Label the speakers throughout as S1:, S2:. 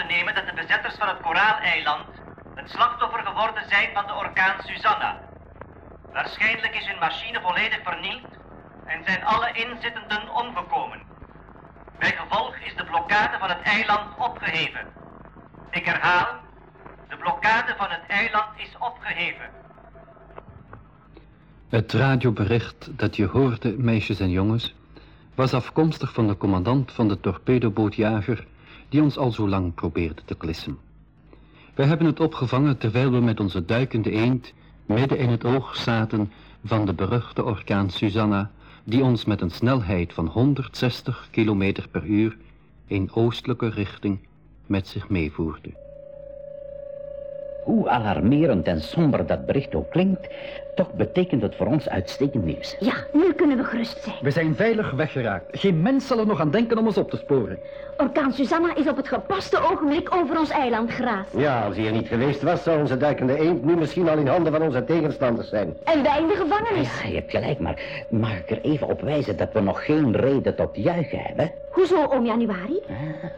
S1: te nemen dat de bezetters van het Koraaleiland het slachtoffer geworden zijn van de orkaan Susanna. Waarschijnlijk is hun machine volledig vernield en zijn alle inzittenden omgekomen. Bij gevolg is de blokkade van het eiland opgeheven. Ik herhaal, de blokkade van het eiland is opgeheven.
S2: Het radiobericht dat je hoorde, meisjes en jongens, was afkomstig van de commandant van de torpedobootjager die ons al zo lang probeerde te klissen. We hebben het opgevangen terwijl we met onze duikende eend midden in het oog zaten van de beruchte orkaan Susanna, die ons met een snelheid van 160 km per uur in oostelijke richting met zich meevoerde.
S3: Hoe alarmerend en somber dat bericht ook klinkt, toch betekent het voor ons uitstekend nieuws.
S4: Ja, nu kunnen we gerust zijn.
S5: We zijn veilig weggeraakt. Geen mens zal er nog aan denken om ons op te sporen.
S4: Orkaan Susanna is op het gepaste ogenblik over ons eiland geraasd.
S6: Ja, als hij er niet geweest was, zou onze duikende eend nu misschien al in handen van onze tegenstanders zijn.
S4: En wij in de gevangenis.
S3: Ja, je hebt gelijk, maar mag ik er even op wijzen dat we nog geen reden tot juichen hebben?
S4: Hoezo, om januari?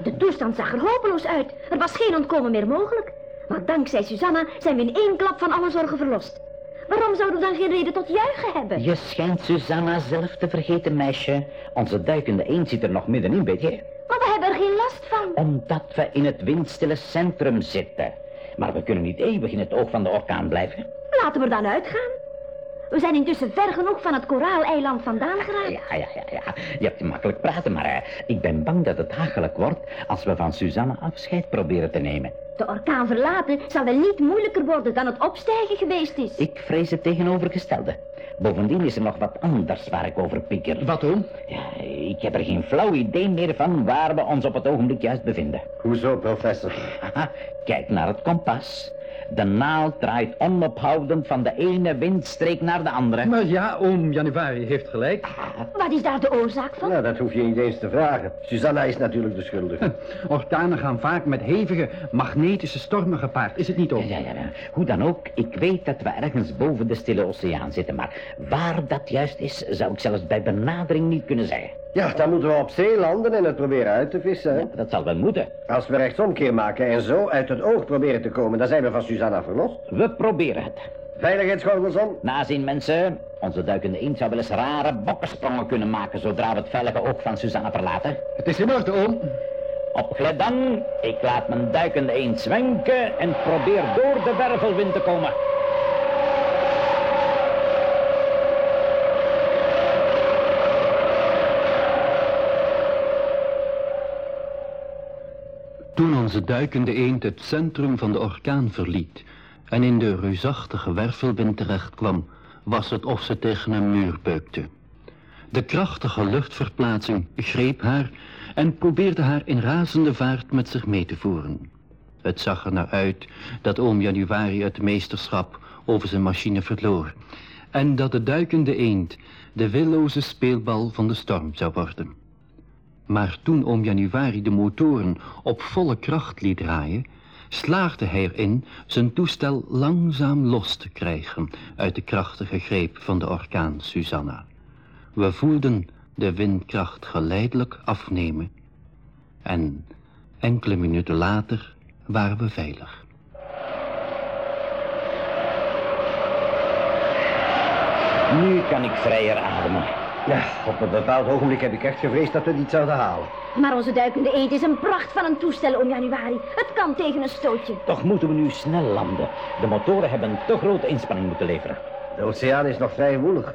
S4: De toestand zag er hopeloos uit. Er was geen ontkomen meer mogelijk. Maar dankzij Susanna zijn we in één klap van alle zorgen verlost. Waarom zouden we dan geen reden tot juichen hebben?
S3: Je schijnt Susanna zelf te vergeten, meisje. Onze duikende eend zit er nog middenin, weet je?
S4: Maar we hebben er geen last van.
S3: Omdat we in het windstille centrum zitten. Maar we kunnen niet eeuwig in het oog van de orkaan blijven.
S4: Laten we er dan uitgaan. We zijn intussen ver genoeg van het koraaleiland vandaan geraakt.
S3: Ja, ja, ja, ja. Je hebt makkelijk praten, maar uh, ik ben bang dat het hachelijk wordt als we van Susanna afscheid proberen te nemen.
S4: De orkaan verlaten zal wel niet moeilijker worden dan het opstijgen geweest is.
S3: Ik vrees het tegenovergestelde. Bovendien is er nog wat anders waar ik over pieker.
S5: Wat om?
S3: Ja, ik heb er geen flauw idee meer van waar we ons op het ogenblik juist bevinden.
S6: Hoezo, professor?
S3: Haha, kijk naar het kompas. De naald draait onophoudend van de ene windstreek naar de andere.
S5: Maar ja, oom Januari heeft gelijk.
S4: Wat is daar de oorzaak van?
S6: Nou, dat hoef je niet eens te vragen. Susanna is natuurlijk de schuldige.
S5: Orkanen gaan vaak met hevige magnetische stormen gepaard, is het niet ook?
S3: Ja, ja, ja. Hoe dan ook, ik weet dat we ergens boven de stille oceaan zitten, maar waar dat juist is, zou ik zelfs bij benadering niet kunnen zeggen.
S6: Ja, dan moeten we op zee landen en het proberen uit te vissen.
S3: Ja, dat zal wel moeten.
S6: Als we rechtsomkeer maken en zo uit het oog proberen te komen, dan zijn we van Susanna verlost.
S3: We proberen het.
S6: Veiligheidsgordels om.
S3: Nazien, mensen. Onze duikende eend zou wel eens rare bokkensprongen kunnen maken zodra we het veilige oog van Susanna verlaten.
S5: Het is in orde, oom.
S3: Opgelet dan. Ik laat mijn duikende eend zwenken en probeer door de wervelwind te komen.
S2: Toen onze duikende eend het centrum van de orkaan verliet en in de reusachtige wervelwind terechtkwam, was het of ze tegen een muur beukte. De krachtige luchtverplaatsing greep haar en probeerde haar in razende vaart met zich mee te voeren. Het zag er naar uit dat oom Januari het meesterschap over zijn machine verloor en dat de duikende eend de willoze speelbal van de storm zou worden. Maar toen oom Januari de motoren op volle kracht liet draaien, slaagde hij erin zijn toestel langzaam los te krijgen uit de krachtige greep van de orkaan Susanna. We voelden de windkracht geleidelijk afnemen en enkele minuten later waren we veilig.
S3: Nu kan ik vrijer ademen.
S6: Ja, op een bepaald ogenblik heb ik echt gevreesd dat we het niet zouden halen.
S4: Maar onze duikende eend is een pracht van een toestel om januari. Het kan tegen een stootje.
S3: Toch moeten we nu snel landen. De motoren hebben een te grote inspanning moeten leveren.
S6: De oceaan is nog vrij woelig.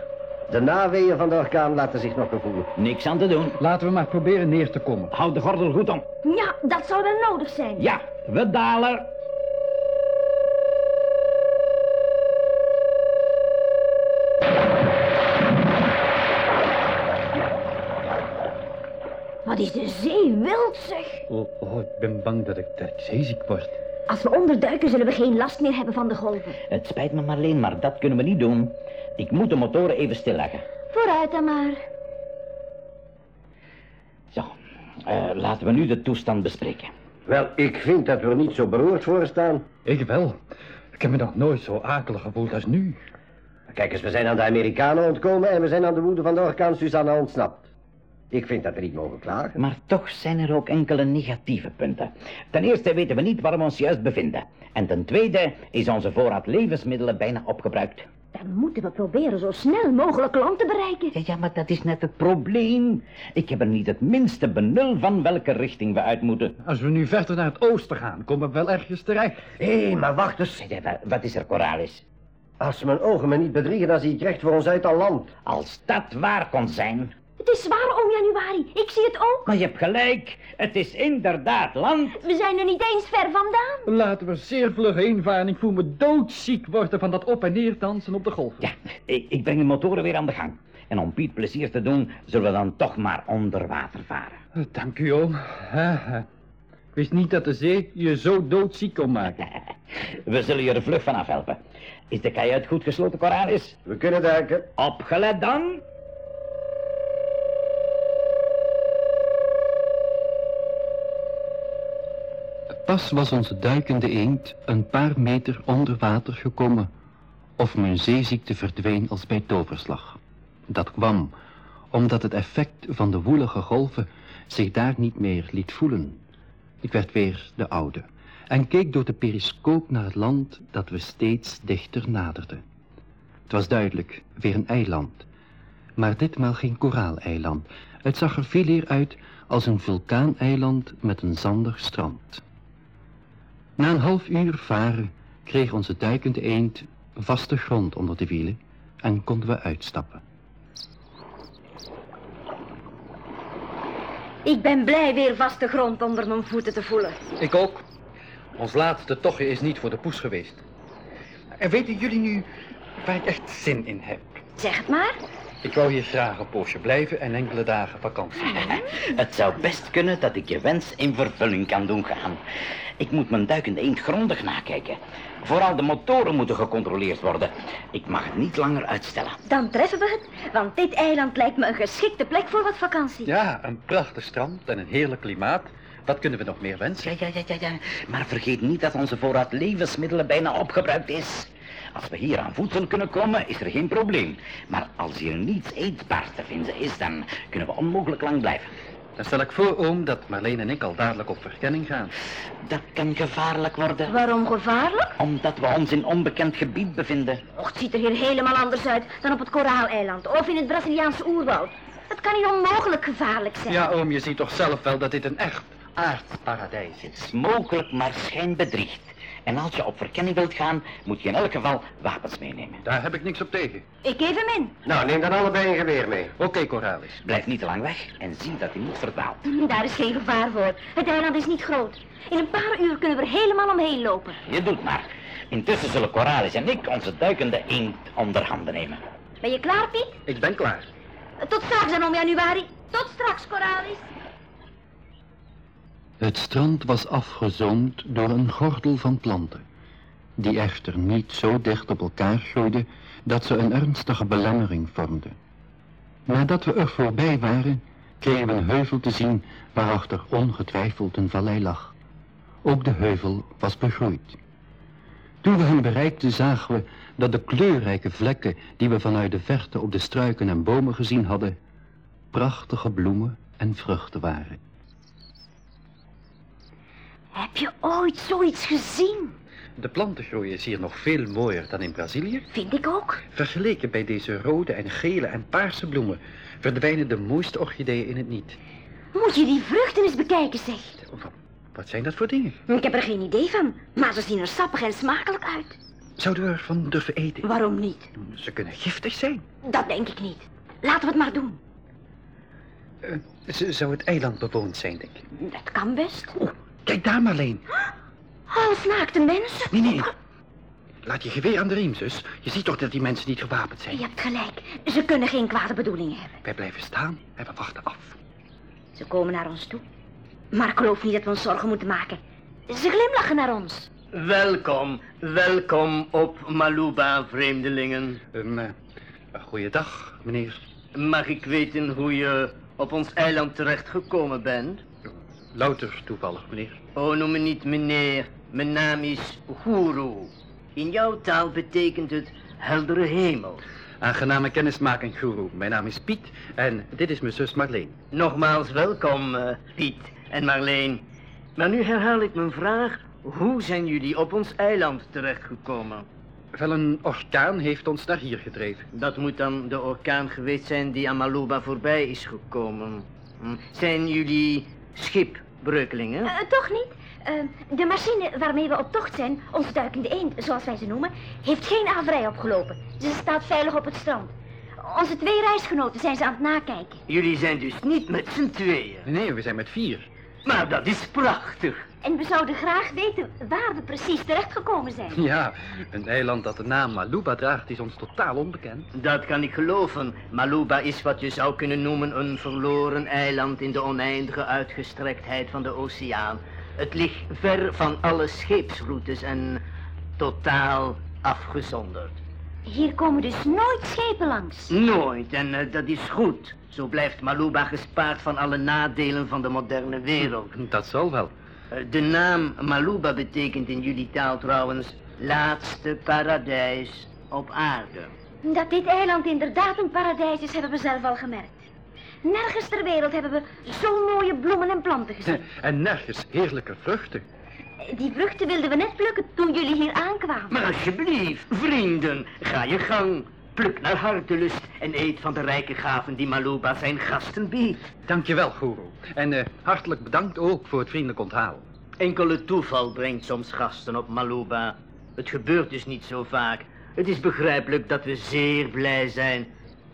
S6: De naweeën van de orkaan laten zich nog gevoelen.
S3: Niks aan te doen.
S5: Laten we maar proberen neer te komen.
S3: Houd de gordel goed om.
S4: Ja, dat zou wel nodig zijn.
S3: Ja, we dalen.
S4: Wat is de zee wild, zeg.
S5: Oh, oh, ik ben bang dat ik, dat ik zeeziek word.
S4: Als we onderduiken zullen we geen last meer hebben van de golven.
S3: Het spijt me Marleen, maar dat kunnen we niet doen. Ik moet de motoren even stilleggen.
S4: Vooruit dan maar.
S3: Zo, eh, laten we nu de toestand bespreken.
S6: Wel, ik vind dat we er niet zo beroerd voor staan.
S5: Ik wel. Ik heb me nog nooit zo akelig gevoeld als nu.
S6: Kijk eens, we zijn aan de Amerikanen ontkomen en we zijn aan de woede van de orkaan Susanna ontsnapt. Ik vind dat we niet mogen klagen.
S3: Maar toch zijn er ook enkele negatieve punten. Ten eerste weten we niet waar we ons juist bevinden. En ten tweede is onze voorraad levensmiddelen bijna opgebruikt.
S4: Dan moeten we proberen zo snel mogelijk land te bereiken.
S3: Ja, ja, maar dat is net het probleem. Ik heb er niet het minste benul van welke richting we uit moeten.
S5: Als we nu verder naar het oosten gaan, komen we wel ergens terecht.
S6: Hé, maar wacht eens.
S3: Ja, Wat is er, Coralis?
S6: Als mijn ogen me niet bedriegen, dan zie ik recht voor ons uit al land.
S3: Als dat waar kon zijn.
S4: Het is waar, oom Januari. Ik zie het ook.
S3: Maar je hebt gelijk. Het is inderdaad land.
S4: We zijn er niet eens ver vandaan.
S5: Laten we zeer vlug heen varen. Ik voel me doodziek worden van dat op en neer dansen op de golf.
S3: Ja, ik, ik breng de motoren weer aan de gang. En om Piet plezier te doen, zullen we dan toch maar onder water varen.
S5: Eh, Dank u, oom. Ik wist niet dat de zee je zo doodziek kon maken.
S3: We zullen je er vlug vanaf helpen. Is de kajuit goed gesloten, Coralis?
S6: We kunnen duiken.
S3: Opgelet dan?
S2: Pas was onze duikende eend een paar meter onder water gekomen, of mijn zeeziekte verdween als bij toverslag. Dat kwam omdat het effect van de woelige golven zich daar niet meer liet voelen. Ik werd weer de oude en keek door de periscoop naar het land dat we steeds dichter naderden. Het was duidelijk weer een eiland, maar ditmaal geen koraaleiland. Het zag er veel eer uit als een vulkaaneiland met een zandig strand. Na een half uur varen kreeg onze duikende eend vaste grond onder de wielen en konden we uitstappen.
S4: Ik ben blij weer vaste grond onder mijn voeten te voelen.
S5: Ik ook. Ons laatste tochtje is niet voor de poes geweest. En weten jullie nu waar ik echt zin in heb?
S4: Zeg het maar.
S5: Ik wou hier graag een poosje blijven en enkele dagen vakantie.
S3: Het zou best kunnen dat ik je wens in vervulling kan doen gaan. Ik moet mijn duikende eend grondig nakijken. Vooral de motoren moeten gecontroleerd worden. Ik mag het niet langer uitstellen.
S4: Dan treffen we het, want dit eiland lijkt me een geschikte plek voor wat vakantie.
S5: Ja, een prachtig strand en een heerlijk klimaat. Wat kunnen we nog meer wensen?
S3: Ja, ja, ja, ja, ja. Maar vergeet niet dat onze voorraad levensmiddelen bijna opgebruikt is. Als we hier aan voedsel kunnen komen, is er geen probleem. Maar als hier niets eetbaars te vinden is, dan kunnen we onmogelijk lang blijven.
S5: Dan stel ik voor, oom, dat Marleen en ik al dadelijk op verkenning gaan.
S3: Dat kan gevaarlijk worden.
S4: Waarom gevaarlijk?
S3: Omdat we ons in onbekend gebied bevinden.
S4: Och, het ziet er hier helemaal anders uit dan op het Koraaleiland of in het Braziliaanse oerwoud. Het kan hier onmogelijk gevaarlijk zijn.
S5: Ja, oom, je ziet toch zelf wel dat dit een echt aardparadijs is.
S3: Het is mogelijk, maar schijnbedriegt. En als je op verkenning wilt gaan, moet je in elk geval wapens meenemen.
S5: Daar heb ik niks op tegen.
S4: Ik geef hem in.
S6: Nou, neem dan allebei een geweer mee.
S5: Oké, Coralis.
S3: Blijf niet te lang weg en zie dat je niet verdwaalt.
S4: Daar is geen gevaar voor. Het eiland is niet groot. In een paar uur kunnen we er helemaal omheen lopen.
S3: Je doet maar. Intussen zullen Coralis en ik onze duikende eend onder handen nemen.
S4: Ben je klaar, Piet?
S5: Ik ben klaar.
S4: Tot straks dan, om januari. Tot straks, Coralis.
S2: Het strand was afgezoomd door een gordel van planten, die echter niet zo dicht op elkaar groeiden dat ze een ernstige belemmering vormden. Nadat we er voorbij waren, kregen we een heuvel te zien waarachter ongetwijfeld een vallei lag. Ook de heuvel was begroeid. Toen we hem bereikten zagen we dat de kleurrijke vlekken die we vanuit de verte op de struiken en bomen gezien hadden, prachtige bloemen en vruchten waren.
S4: Heb je ooit zoiets gezien?
S5: De planten groeien is hier nog veel mooier dan in Brazilië.
S4: Vind ik ook.
S5: Vergeleken bij deze rode en gele en paarse bloemen verdwijnen de mooiste orchideeën in het niet.
S4: Moet je die vruchten eens bekijken, zeg.
S5: Wat- zijn dat voor dingen?
S4: Ik heb er geen idee van, maar ze zien er sappig en smakelijk uit.
S5: Zouden we ervan durven eten?
S4: Waarom niet?
S5: Ze kunnen giftig zijn.
S4: Dat denk ik niet. Laten we het maar doen.
S5: Z- zou het eiland bewoond zijn, denk ik.
S4: Dat kan best.
S5: Oh, kijk daar, Marleen.
S4: Half naakte mensen.
S5: Nee, nee. Laat je geweer aan de riem, zus. Je ziet toch dat die mensen niet gewapend zijn.
S4: Je hebt gelijk. Ze kunnen geen kwade bedoelingen hebben.
S5: Wij blijven staan en we wachten af.
S4: Ze komen naar ons toe. Maar ik geloof niet dat we ons zorgen moeten maken. Ze glimlachen naar ons.
S7: Welkom, welkom op Maluba, vreemdelingen.
S5: Um, uh, goeiedag, meneer.
S7: Mag ik weten hoe je op ons eiland terechtgekomen bent?
S5: Louter toevallig, meneer.
S7: Oh, noem me niet meneer. Mijn naam is Guru. In jouw taal betekent het heldere hemel.
S5: Aangename kennismaking, Guru. Mijn naam is Piet en dit is mijn zus Marleen.
S7: Nogmaals welkom, eh, Piet en Marleen. Maar nu herhaal ik mijn vraag. Hoe zijn jullie op ons eiland terechtgekomen?
S5: Wel, een orkaan heeft ons naar hier gedreven.
S7: Dat moet dan de orkaan geweest zijn die aan Maluba voorbij is gekomen. Hm. Zijn jullie schipbreukelingen?
S4: Eh, toch niet? Eh, de machine waarmee we op tocht zijn, onze duikende eend, zoals wij ze noemen, heeft geen averij opgelopen. Ze staat veilig op het strand. Onze twee reisgenoten zijn ze aan het nakijken.
S7: Jullie zijn dus niet met z'n tweeën.
S5: Nee, we zijn met vier.
S7: Maar dat is prachtig.
S4: En we zouden graag weten waar we precies terechtgekomen zijn.
S5: Ja, een eiland dat de naam Maluba draagt is ons totaal onbekend.
S7: Dat kan ik geloven. Maluba is wat je zou kunnen noemen een verloren eiland in de oneindige uitgestrektheid van de oceaan. Het ligt ver van alle scheepsroutes en totaal afgezonderd.
S4: Hier komen dus nooit schepen langs.
S7: Nooit, en eh, dat is goed. Zo blijft Maluba gespaard van alle nadelen van de moderne wereld.
S5: Dat zal wel.
S7: Eh, De naam Maluba betekent in jullie taal trouwens laatste paradijs op aarde.
S4: Dat dit eiland inderdaad een paradijs is, hebben we zelf al gemerkt. Nergens ter wereld hebben we zo'n mooie bloemen en planten gezien.
S5: En nergens heerlijke vruchten.
S4: Die vruchten wilden we net plukken toen jullie hier aankwamen.
S7: Maar alsjeblieft, vrienden, ga je gang. Pluk naar hartelust en eet van de rijke gaven die Maluba zijn gasten biedt.
S5: Dankjewel, Guru. En eh, hartelijk bedankt ook voor het vriendelijk onthaal.
S7: Enkele toeval brengt soms gasten op Maluba. Het gebeurt dus niet zo vaak. Het is begrijpelijk dat we zeer blij zijn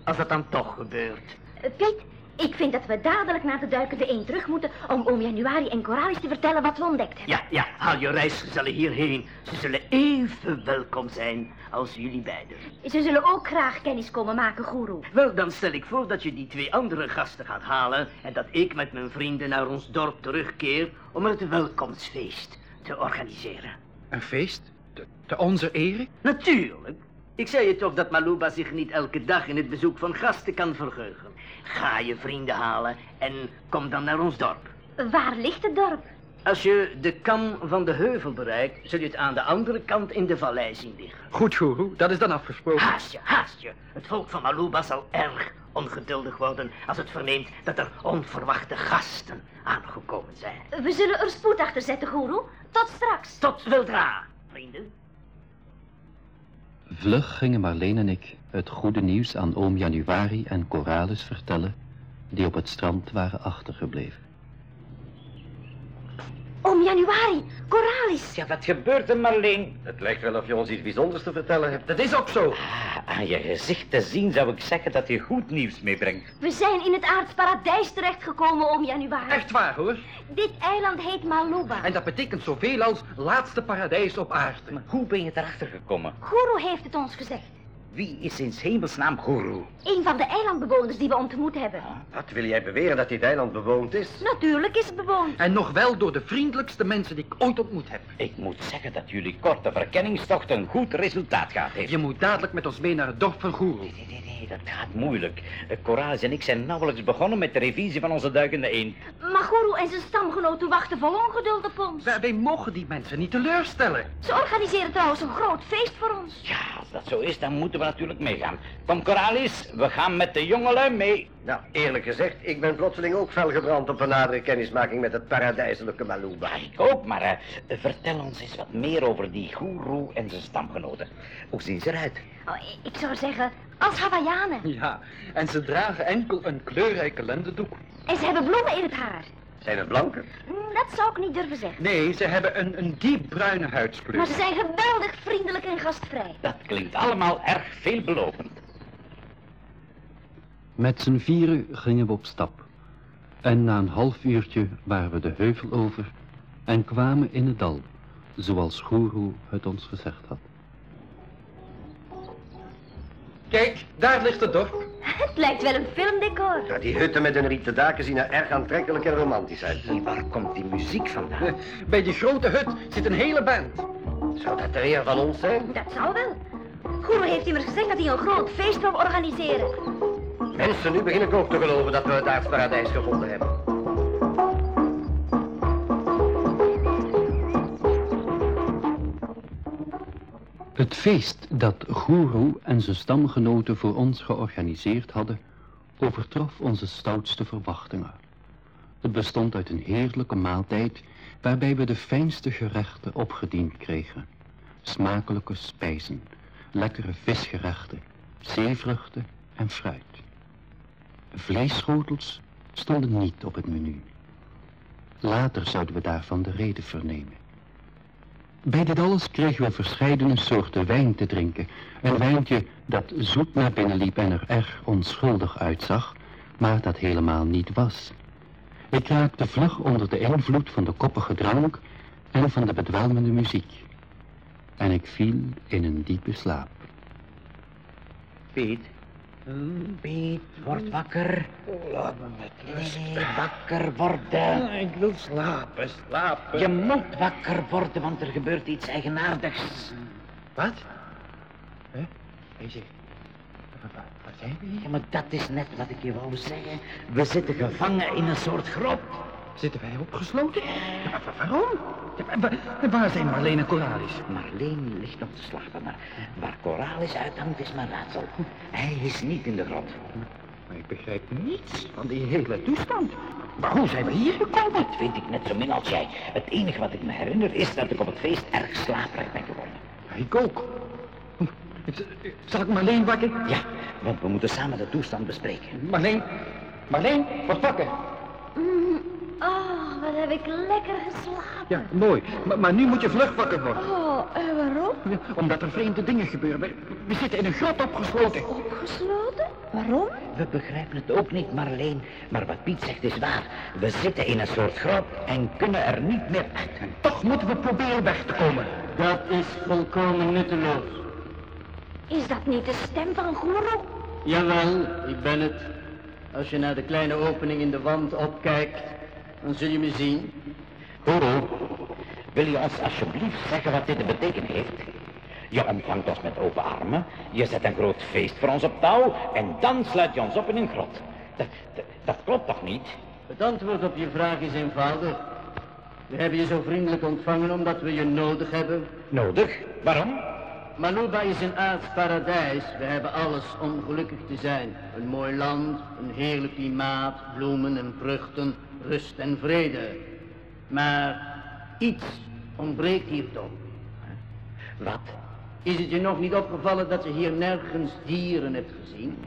S7: als dat dan toch gebeurt.
S4: Eh, Piet, ik vind dat we dadelijk naar de duikende eend terug moeten om oom Januari en Coralis te vertellen wat we ontdekt hebben.
S7: Ja, ja, haal je reisgezellen hierheen. Ze zullen even welkom zijn als jullie beiden.
S4: Ze zullen ook graag kennis komen maken, Guru.
S7: Wel, dan stel ik voor dat je die twee andere gasten gaat halen... en dat ik met mijn vrienden naar ons dorp terugkeer... om het welkomstfeest te organiseren.
S5: Een feest? Te, te onze ere?
S7: Natuurlijk. Ik zei je toch dat Maluba zich niet elke dag in het bezoek van gasten kan vergeugen. Ga je vrienden halen en kom dan naar ons dorp.
S4: Waar ligt het dorp?
S7: Als je de kam van de heuvel bereikt, zul je het aan de andere kant in de vallei zien liggen.
S5: Goed, Guru. Dat is dan afgesproken.
S7: Haast je, haast je. Het volk van Maluba zal erg ongeduldig worden als het verneemt dat er onverwachte gasten aangekomen zijn.
S4: We zullen er spoed achter zetten, Guru. Tot straks.
S7: Tot weldra, vrienden.
S2: Vlug gingen Marleen en ik het goede nieuws aan oom Januari en Coralis vertellen, die op het strand waren achtergebleven.
S4: Oom Januari, Coralis.
S3: Ja, wat gebeurt er, Marleen?
S6: Het lijkt wel of je ons iets bijzonders te vertellen hebt.
S5: Dat is ook zo.
S3: Ah, aan je gezicht te zien zou ik zeggen dat je goed nieuws meebrengt.
S4: We zijn in het aardsparadijs terechtgekomen, oom Januari.
S5: Echt waar, hoor.
S4: Dit eiland heet Maluba.
S5: En dat betekent zoveel als laatste paradijs op aarde.
S3: Maar hoe ben je erachter gekomen?
S4: Guru heeft het ons gezegd.
S3: Wie is in 's hemelsnaam Guru?
S4: Een van de eilandbewoners die we ontmoet hebben.
S6: Wat wil jij beweren dat dit eiland bewoond is?
S4: Natuurlijk is het bewoond.
S5: En nog wel door de vriendelijkste mensen die ik ooit ontmoet heb.
S3: Ik moet zeggen dat jullie korte verkenningstocht een goed resultaat gehad heeft.
S5: Je moet dadelijk met ons mee naar het dorp van Guru.
S3: Nee, nee, nee, dat gaat moeilijk. Eh, Coralis en ik zijn nauwelijks begonnen met de revisie van onze duikende eend.
S4: Maar Guru en zijn stamgenoten wachten vol ongeduld op ons.
S5: Wij, wij mogen die mensen niet teleurstellen.
S4: Ze organiseren trouwens een groot feest voor ons.
S3: Ja, als dat zo is, dan moeten we natuurlijk meegaan. Kom, Coralis, we gaan met de jongelui mee.
S6: Nou, eerlijk gezegd, ik ben plotseling ook fel gebrand op een nadere kennismaking met het paradijselijke Maluba.
S3: Ja, ik ook, maar eh, vertel ons eens wat meer over die goeroe en zijn stamgenoten. Hoe zien ze eruit?
S4: Oh, ik zou zeggen, als Hawaiianen.
S5: Ja, en ze dragen enkel een kleurrijke lendendoek.
S4: En ze hebben bloemen in het haar.
S6: Zijn het blanken?
S4: Hm, Dat zou ik niet durven zeggen.
S5: Nee, ze hebben een, een diep bruine huidskleur.
S4: Maar ze zijn geweldig vriendelijk en gastvrij.
S3: Dat klinkt allemaal erg veelbelovend.
S2: Met z'n vieren gingen we op stap. En na een half uurtje waren we de heuvel over en kwamen in het dal, zoals Guru het ons gezegd had.
S5: Kijk, daar ligt het dorp.
S4: Het lijkt wel een filmdecor.
S6: Ja, die hutten met hun rieten daken zien er erg aantrekkelijk en romantisch uit.
S3: Waar komt die muziek vandaan?
S5: Bij die grote hut zit een hele band.
S6: Zou dat er een van ons zijn?
S4: Dat zou wel. Guru heeft immers gezegd dat hij een groot feest wil organiseren.
S6: Mensen, nu begin ik ook te geloven dat we het aardsparadijs gevonden hebben.
S2: Het feest dat Guru en zijn stamgenoten voor ons georganiseerd hadden, overtrof onze stoutste verwachtingen. Het bestond uit een heerlijke maaltijd waarbij we de fijnste gerechten opgediend kregen. Smakelijke spijzen, lekkere visgerechten, zeevruchten en fruit. Vleesschotels stonden niet op het menu. Later zouden we daarvan de reden vernemen. Bij dit alles kregen we verscheidene soorten wijn te drinken. Een wijntje dat zoet naar binnen liep en er erg onschuldig uitzag, maar dat helemaal niet was. Ik raakte vlug onder de invloed van de koppige drank en van de bedwelmende muziek. En ik viel in een diepe slaap.
S3: Piet. Piet, word wakker.
S6: Laat me met rust.
S3: Nee, wakker worden.
S6: Ik wil slapen, slapen.
S3: Je moet wakker worden, want er gebeurt iets eigenaardigs.
S6: Wat? Hè? Hij zegt... Wat, wat zijn we hier?
S3: Ja, maar dat is net wat ik je wou zeggen. We zitten gevangen in een soort grot.
S5: Zitten wij opgesloten? Ja, waarom? Ja, wa- wa- waar zijn Marleen en Coralis?
S3: Marleen ligt nog te slapen, maar waar Coralis uithangt is mijn raadsel. Hij is niet in de grot.
S5: Maar ik begrijp niets van die hele toestand. Maar hoe zijn we hier gekomen?
S3: Dat weet ik net zo min als jij. Het enige wat ik me herinner is dat ik op het feest erg slaperig ben geworden.
S5: Ik ook. Zal ik Marleen wakker?
S3: Ja, want we moeten samen de toestand bespreken.
S5: Marleen, Marleen, wat wakker.
S4: Wat heb ik lekker geslapen.
S5: Ja, mooi. Maar, maar nu moet je vlug wakker worden.
S4: Oh, en waarom?
S5: Ja, Omdat er vreemde dingen gebeuren. We, we zitten in een grot opgesloten.
S4: Opgesloten? Waarom?
S3: We begrijpen het ook niet, Marleen. Maar wat Piet zegt is waar. We zitten in een soort grot en kunnen er niet meer uit.
S5: Toch moeten we proberen weg te komen.
S7: Dat is volkomen nutteloos.
S4: Is dat niet de stem van Guru?
S7: Jawel, ik ben het. Als je naar de kleine opening in de wand opkijkt, dan zul je me zien.
S3: Guru, wil je ons alsjeblieft zeggen wat dit te betekenen heeft? Je ontvangt ons met open armen, je zet een groot feest voor ons op touw en dan sluit je ons op in een grot. Dat, dat, dat klopt toch niet?
S7: Het antwoord op je vraag is eenvoudig. We hebben je zo vriendelijk ontvangen omdat we je nodig hebben.
S3: Nodig? Waarom?
S7: Maluba is een aards paradijs. We hebben alles om gelukkig te zijn. Een mooi land, een heerlijk klimaat, bloemen en vruchten, rust en vrede. Maar iets ontbreekt hier toch.
S3: Wat?
S7: Is het je nog niet opgevallen dat je hier nergens dieren hebt gezien?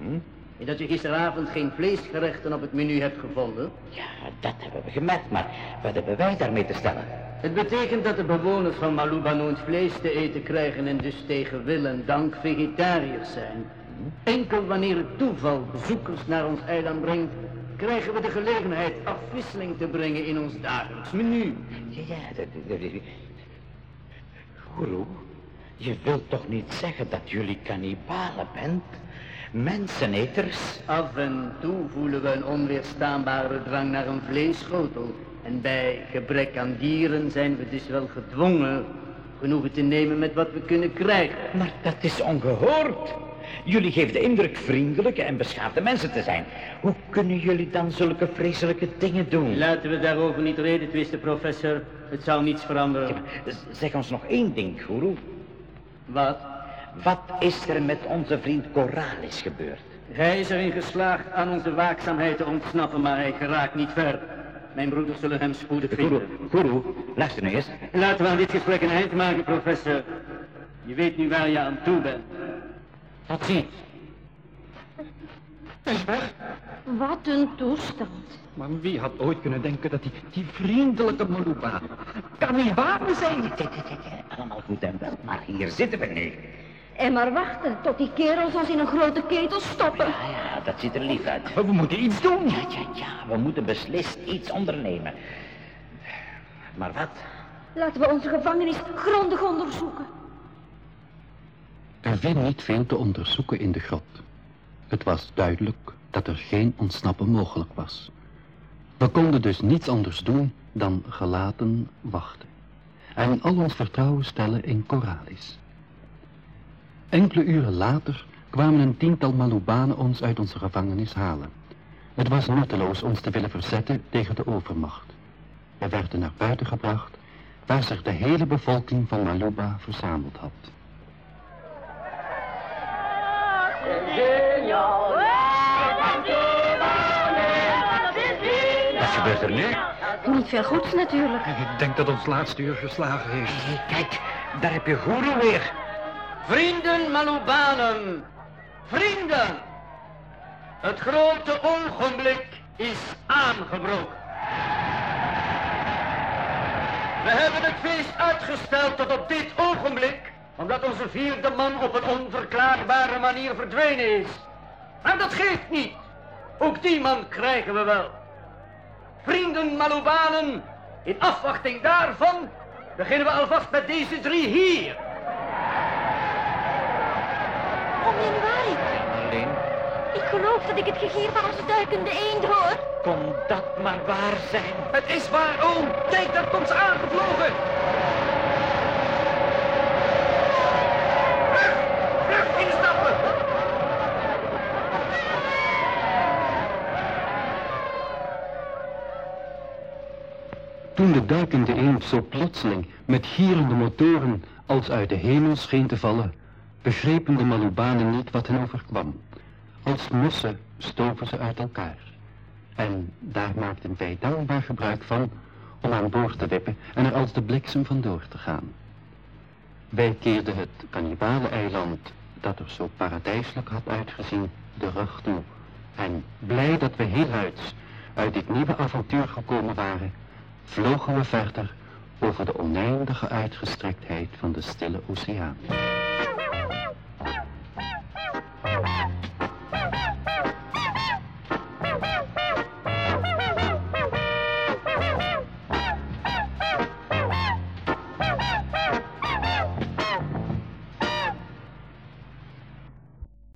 S7: En dat je gisteravond geen vleesgerechten op het menu hebt gevonden?
S3: Ja, dat hebben we gemerkt, maar wat hebben wij daarmee te stellen?
S7: Het betekent dat de bewoners van Maluba nooit vlees te eten krijgen en dus tegen wil en dank vegetariërs zijn. Enkel wanneer het toeval bezoekers naar ons eiland brengt, krijgen we de gelegenheid afwisseling te brengen in ons dagelijks menu.
S3: Ja, ja, dat, dat, dat- Guru, je wilt toch niet zeggen dat jullie kannibalen bent? Menseneters?
S7: Af en toe voelen we een onweerstaanbare drang naar een vleesschotel. En bij gebrek aan dieren zijn we dus wel gedwongen genoegen te nemen met wat we kunnen krijgen.
S3: Maar dat is ongehoord. Jullie geven de indruk vriendelijke en beschaafde mensen te zijn. Hoe kunnen jullie dan zulke vreselijke dingen doen?
S7: Laten we daarover niet reden twisten, professor. Het zou niets veranderen.
S3: Ja, zeg ons nog één ding, Guru.
S7: Wat?
S3: Wat is er met onze vriend Coralis gebeurd?
S7: Hij is erin geslaagd aan onze waakzaamheid te ontsnappen, maar hij geraakt niet ver. Mijn broeders zullen hem spoedig vinden.
S3: Guru, luister nu eens.
S7: Laten we aan dit gesprek een eind maken, professor. Je weet nu waar je aan toe bent.
S3: Tot ziens.
S5: Hij is weg.
S4: Wat een toestand.
S5: Maar wie had ooit kunnen denken dat die, die vriendelijke Maluba kannibalen zijn?
S3: Ja, ja, Allemaal goed en wel, maar hier zitten we nu.
S4: En maar wachten tot die kerels ons in een grote ketel stoppen.
S3: Ja, ja, dat ziet er lief uit.
S5: We moeten iets doen.
S3: Ja, ja, ja, we moeten beslist iets ondernemen. Maar wat?
S4: Laten we onze gevangenis grondig onderzoeken.
S2: Er viel niet veel te onderzoeken in de grot. Het was duidelijk dat er geen ontsnappen mogelijk was. We konden dus niets anders doen dan gelaten wachten. En al ons vertrouwen stellen in Coralis. Enkele uren later kwamen een tiental Maloubanen ons uit onze gevangenis halen. Het was nutteloos ons te willen verzetten tegen de overmacht. We werden naar buiten gebracht, waar zich de hele bevolking van Maluba verzameld had.
S3: Wat gebeurt er nu?
S4: Niet veel goeds natuurlijk.
S5: Ik denk dat ons laatste uur geslagen is.
S3: Kijk, daar heb je Goeroe weer.
S7: Vrienden Malubanen, vrienden, het grote ogenblik is aangebroken. We hebben het feest uitgesteld tot op dit ogenblik, omdat onze vierde man op een onverklaarbare manier verdwenen is. Maar dat geeft niet. Ook die man krijgen we wel. Vrienden Malubanen, in afwachting daarvan beginnen we alvast met deze drie hier.
S4: Om januari.
S3: Alleen,
S4: Ik geloof dat ik het gegeer van onze duikende eend hoor.
S3: kon dat maar waar zijn.
S7: Het is waar, oom. Kijk, daar komt ze aangevlogen. Vlug, vlug, instappen.
S2: Toen de duikende eend zo plotseling met gierende motoren als uit de hemel scheen te vallen, begrepen de Malubanen niet wat hen overkwam. Als mussen stoven ze uit elkaar. En daar maakten wij dankbaar gebruik van om aan boord te wippen en er als de bliksem vandoor te gaan. Wij keerden het kannibale-eiland, dat er zo paradijselijk had uitgezien, de rug toe. En blij dat we hieruit uit dit nieuwe avontuur gekomen waren, vlogen we verder over de oneindige uitgestrektheid van de stille oceaan.